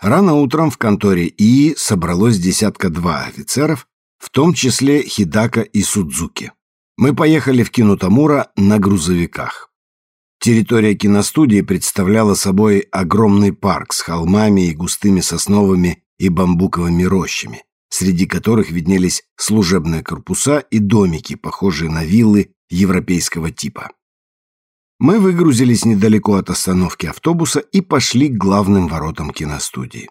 Рано утром в конторе ИИ собралось десятка-два офицеров, в том числе Хидака и Судзуки. Мы поехали в Кинутамура на грузовиках. Территория киностудии представляла собой огромный парк с холмами и густыми сосновыми и бамбуковыми рощами, среди которых виднелись служебные корпуса и домики, похожие на виллы европейского типа. Мы выгрузились недалеко от остановки автобуса и пошли к главным воротам киностудии.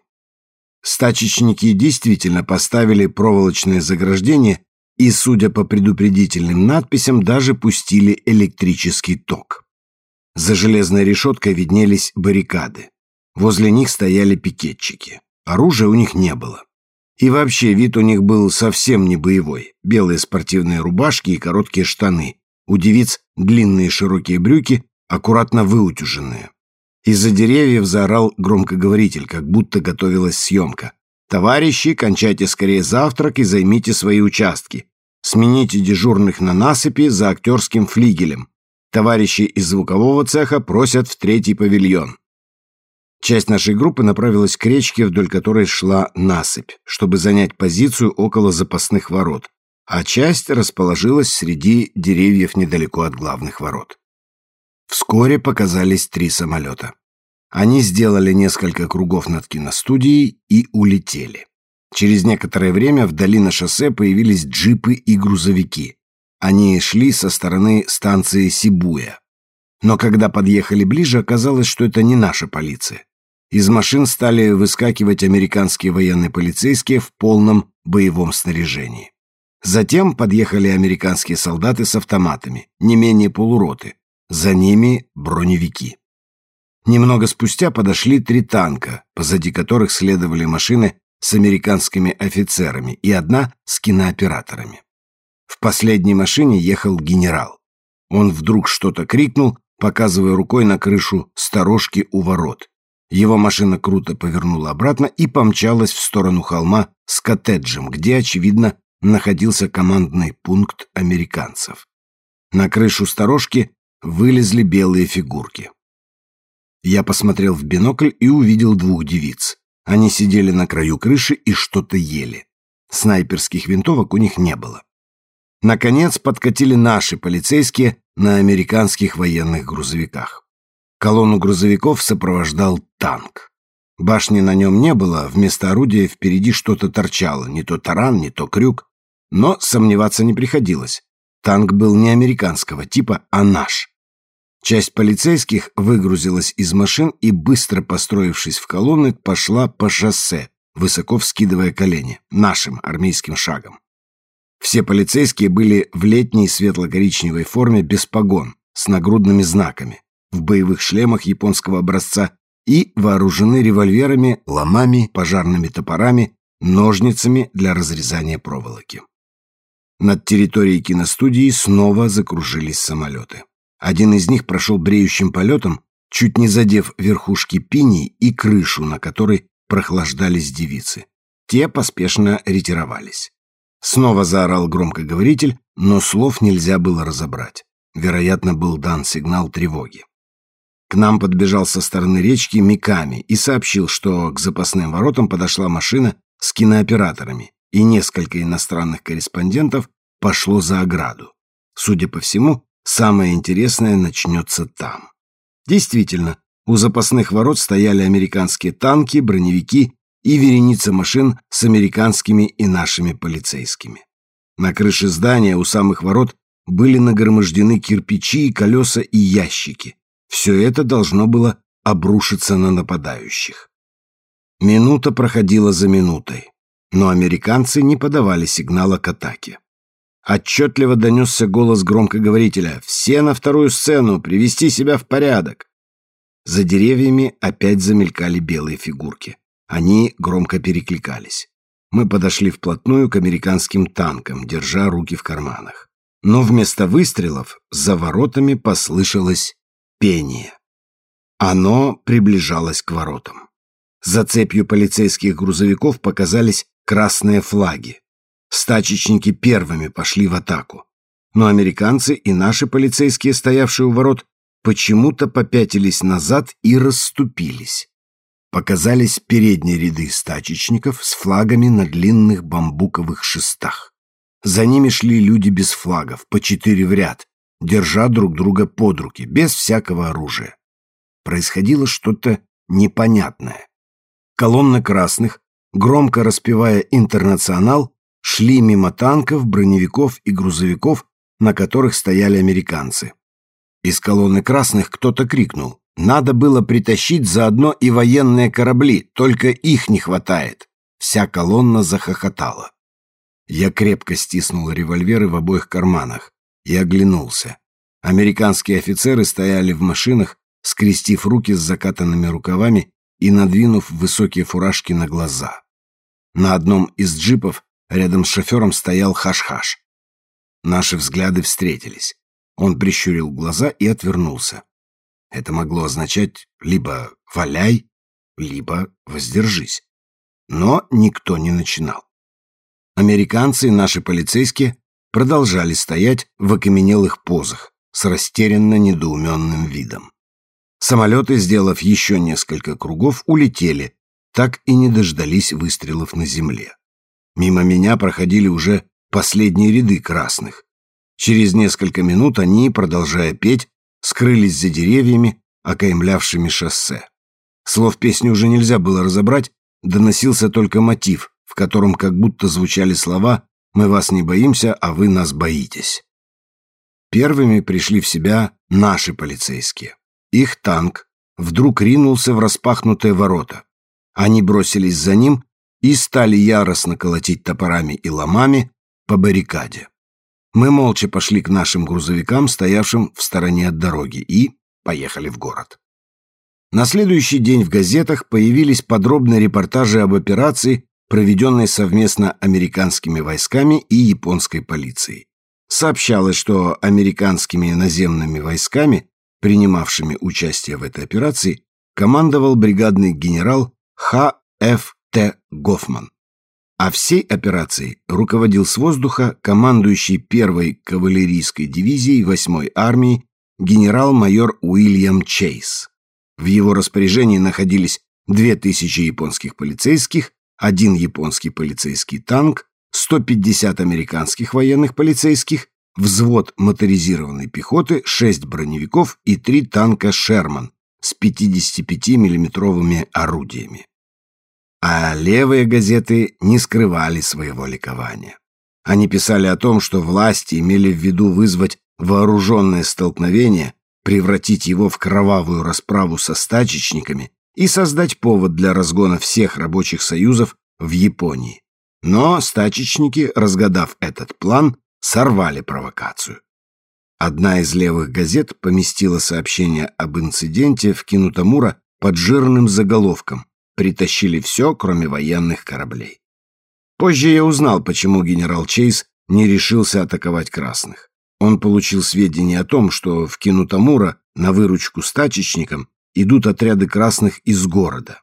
Стачечники действительно поставили проволочное заграждение и, судя по предупредительным надписям, даже пустили электрический ток. За железной решеткой виднелись баррикады. Возле них стояли пикетчики. Оружия у них не было. И вообще вид у них был совсем не боевой. Белые спортивные рубашки и короткие штаны. У девиц длинные широкие брюки, аккуратно выутюженные. Из-за деревьев заорал громкоговоритель, как будто готовилась съемка. «Товарищи, кончайте скорее завтрак и займите свои участки. Смените дежурных на насыпи за актерским флигелем. Товарищи из звукового цеха просят в третий павильон». Часть нашей группы направилась к речке, вдоль которой шла насыпь, чтобы занять позицию около запасных ворот, а часть расположилась среди деревьев недалеко от главных ворот. Вскоре показались три самолета. Они сделали несколько кругов над киностудией и улетели. Через некоторое время вдали на шоссе появились джипы и грузовики. Они шли со стороны станции Сибуя. Но когда подъехали ближе, оказалось, что это не наша полиция. Из машин стали выскакивать американские военные полицейские в полном боевом снаряжении. Затем подъехали американские солдаты с автоматами, не менее полуроты. За ними броневики. Немного спустя подошли три танка, позади которых следовали машины с американскими офицерами и одна с кинооператорами. В последней машине ехал генерал. Он вдруг что-то крикнул, показывая рукой на крышу сторожки у ворот. Его машина круто повернула обратно и помчалась в сторону холма с коттеджем, где, очевидно, находился командный пункт американцев. На крышу сторожки вылезли белые фигурки. Я посмотрел в бинокль и увидел двух девиц. Они сидели на краю крыши и что-то ели. Снайперских винтовок у них не было. Наконец подкатили наши полицейские на американских военных грузовиках. Колонну грузовиков сопровождал танк. Башни на нем не было, вместо орудия впереди что-то торчало, не то таран, не то крюк. Но сомневаться не приходилось. Танк был не американского типа, а наш. Часть полицейских выгрузилась из машин и, быстро построившись в колонны, пошла по шоссе, высоко вскидывая колени, нашим армейским шагом. Все полицейские были в летней светло-коричневой форме без погон, с нагрудными знаками, в боевых шлемах японского образца и вооружены револьверами, ломами, пожарными топорами, ножницами для разрезания проволоки. Над территорией киностудии снова закружились самолеты. Один из них прошел бреющим полетом, чуть не задев верхушки пиней и крышу, на которой прохлаждались девицы. Те поспешно ретировались. Снова заорал громкоговоритель, но слов нельзя было разобрать. Вероятно, был дан сигнал тревоги. К нам подбежал со стороны речки Миками и сообщил, что к запасным воротам подошла машина с кинооператорами, и несколько иностранных корреспондентов пошло за ограду. Судя по всему, самое интересное начнется там. Действительно, у запасных ворот стояли американские танки, броневики и вереница машин с американскими и нашими полицейскими. На крыше здания у самых ворот были нагромождены кирпичи колеса и ящики. Все это должно было обрушиться на нападающих. Минута проходила за минутой, но американцы не подавали сигнала к атаке. Отчетливо донесся голос громкоговорителя «Все на вторую сцену! Привести себя в порядок!» За деревьями опять замелькали белые фигурки. Они громко перекликались. Мы подошли вплотную к американским танкам, держа руки в карманах. Но вместо выстрелов за воротами послышалось пение. Оно приближалось к воротам. За цепью полицейских грузовиков показались красные флаги. Стачечники первыми пошли в атаку. Но американцы и наши полицейские, стоявшие у ворот, почему-то попятились назад и расступились. Показались передние ряды стачечников с флагами на длинных бамбуковых шестах. За ними шли люди без флагов, по четыре в ряд, держа друг друга под руки, без всякого оружия. Происходило что-то непонятное. Колонна красных, громко распевая «Интернационал», шли мимо танков, броневиков и грузовиков, на которых стояли американцы. Из колонны красных кто-то крикнул. Надо было притащить заодно и военные корабли, только их не хватает. Вся колонна захохотала. Я крепко стиснул револьверы в обоих карманах и оглянулся. Американские офицеры стояли в машинах, скрестив руки с закатанными рукавами и надвинув высокие фуражки на глаза. На одном из джипов рядом с шофером стоял Хаш-Хаш. Наши взгляды встретились. Он прищурил глаза и отвернулся. Это могло означать либо «валяй», либо «воздержись». Но никто не начинал. Американцы и наши полицейские продолжали стоять в окаменелых позах с растерянно недоуменным видом. Самолеты, сделав еще несколько кругов, улетели, так и не дождались выстрелов на земле. Мимо меня проходили уже последние ряды красных. Через несколько минут они, продолжая петь, скрылись за деревьями, окаймлявшими шоссе. Слов песни уже нельзя было разобрать, доносился только мотив, в котором как будто звучали слова «Мы вас не боимся, а вы нас боитесь». Первыми пришли в себя наши полицейские. Их танк вдруг ринулся в распахнутые ворота. Они бросились за ним и стали яростно колотить топорами и ломами по баррикаде. Мы молча пошли к нашим грузовикам, стоявшим в стороне от дороги, и поехали в город. На следующий день в газетах появились подробные репортажи об операции, проведенной совместно американскими войсками и японской полицией. Сообщалось, что американскими наземными войсками, принимавшими участие в этой операции, командовал бригадный генерал Х. Ф. Т. Гофман. А всей операцией руководил с воздуха командующий первой кавалерийской дивизией 8-й армии генерал-майор Уильям Чейз. В его распоряжении находились 2000 японских полицейских, один японский полицейский танк, 150 американских военных полицейских, взвод моторизированной пехоты, 6 броневиков и 3 танка «Шерман» с 55 миллиметровыми орудиями. А левые газеты не скрывали своего ликования. Они писали о том, что власти имели в виду вызвать вооруженное столкновение, превратить его в кровавую расправу со стачечниками и создать повод для разгона всех рабочих союзов в Японии. Но стачечники, разгадав этот план, сорвали провокацию. Одна из левых газет поместила сообщение об инциденте в Кинутамура под жирным заголовком «Притащили все, кроме военных кораблей». Позже я узнал, почему генерал Чейз не решился атаковать красных. Он получил сведения о том, что в Кинутамура на выручку стачечникам идут отряды красных из города.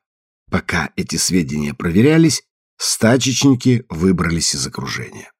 Пока эти сведения проверялись, стачечники выбрались из окружения.